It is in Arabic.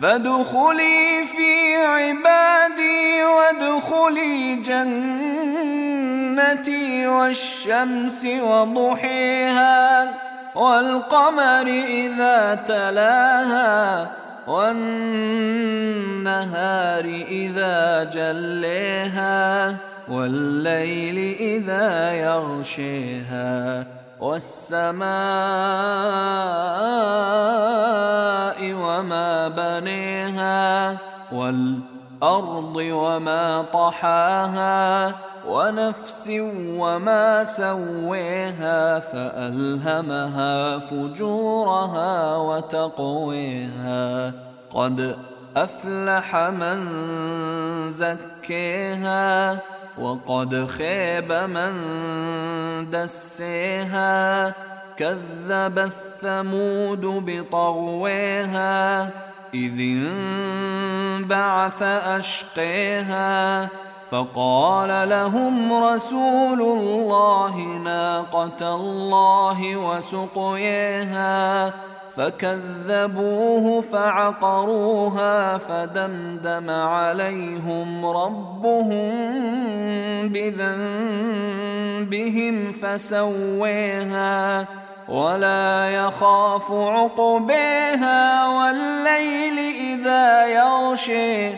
فادخلي في عبادي وادخلي جنتي والشمس وضحيها والقمر إذا تلاها والنهار إذا جليها والليل إذا يغشيها والسماء وما بنيها والأرض وما طحاها ونفس وما سويها فألهمها فجورها وتقويها. قد أفلح من زكيها وقد خيب من دسيها. كذب الثمود بطغويها إذ انبعث أشقيها فقال لهم رسول الله ناقة الله وسقيها فكذبوه فعقروها فدمدم عليهم ربهم بذنبهم فسويها ولا يخاف عقبيها والليل إذا يغشي.